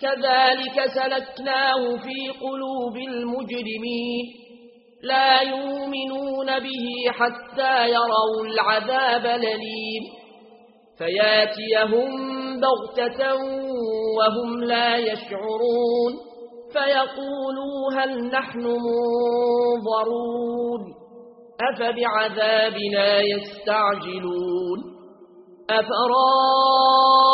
كذلك سلكناه في قلوب المجرمين. لا يؤمنون به حتى يروا العذاب لليم فياتيهم بغتة وهم لا يشعرون. فيقولوا هل نحن منظرون. أفبعذابنا يستعجلون. أفراد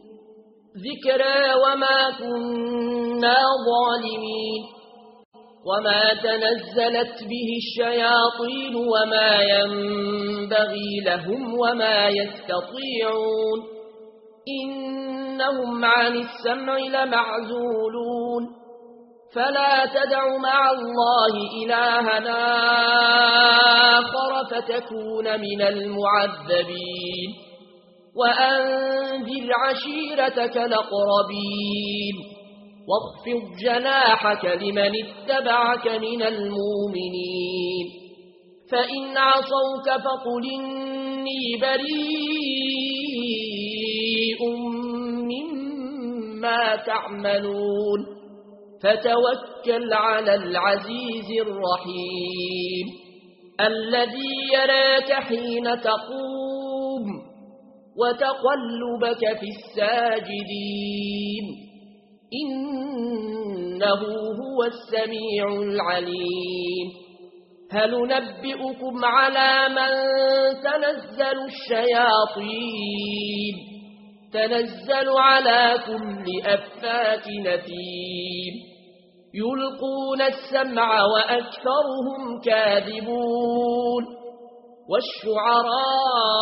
ذكرى وما كنا ظالمين وما تنزلت به الشياطين وما ينبغي لهم وما يستطيعون إنهم عن السمع لمعزولون فلا تدع مع الله إلهنا آخر فتكون من المعذبين وأنذر عشيرتك لقربين واخفض جناحك لمن اتبعك من المؤمنين فإن عصوك فقل إني بريء مما تعملون فتوكل على العزيز الرحيم الذي يراك حين تقول وتقلبك في الساجدين إنه هو السميع العليم هل نبئكم على من تنزل الشياطين تنزل على كل أفات نثيم يلقون السمع وأكثرهم كاذبون والشعراء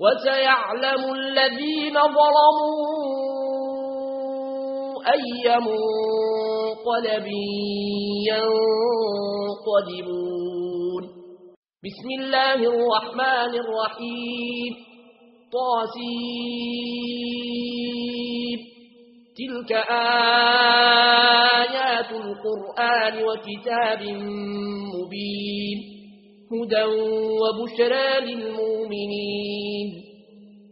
وسيعلم الذين ظلموا أي منقلب ينقلبون. بسم الله الرحمن الرحيم. طاسيب تلك آيات القرآن وكتاب مبين. هدى وبشرى للمؤمنين.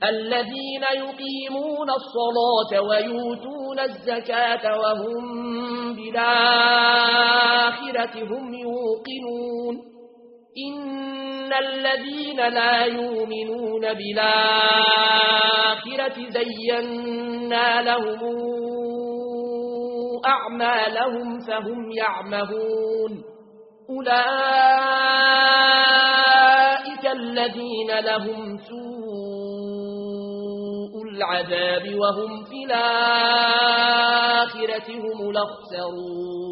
الذين يقيمون الصلاة ويوتون الزكاة وهم بالآخرة هم يوقنون. إن الذين لا يؤمنون بالآخرة زينا لهم أعمالهم فهم يعمهون. أولئك الذين لهم سور العذاب وهم في الآخرة هم الأخسرون.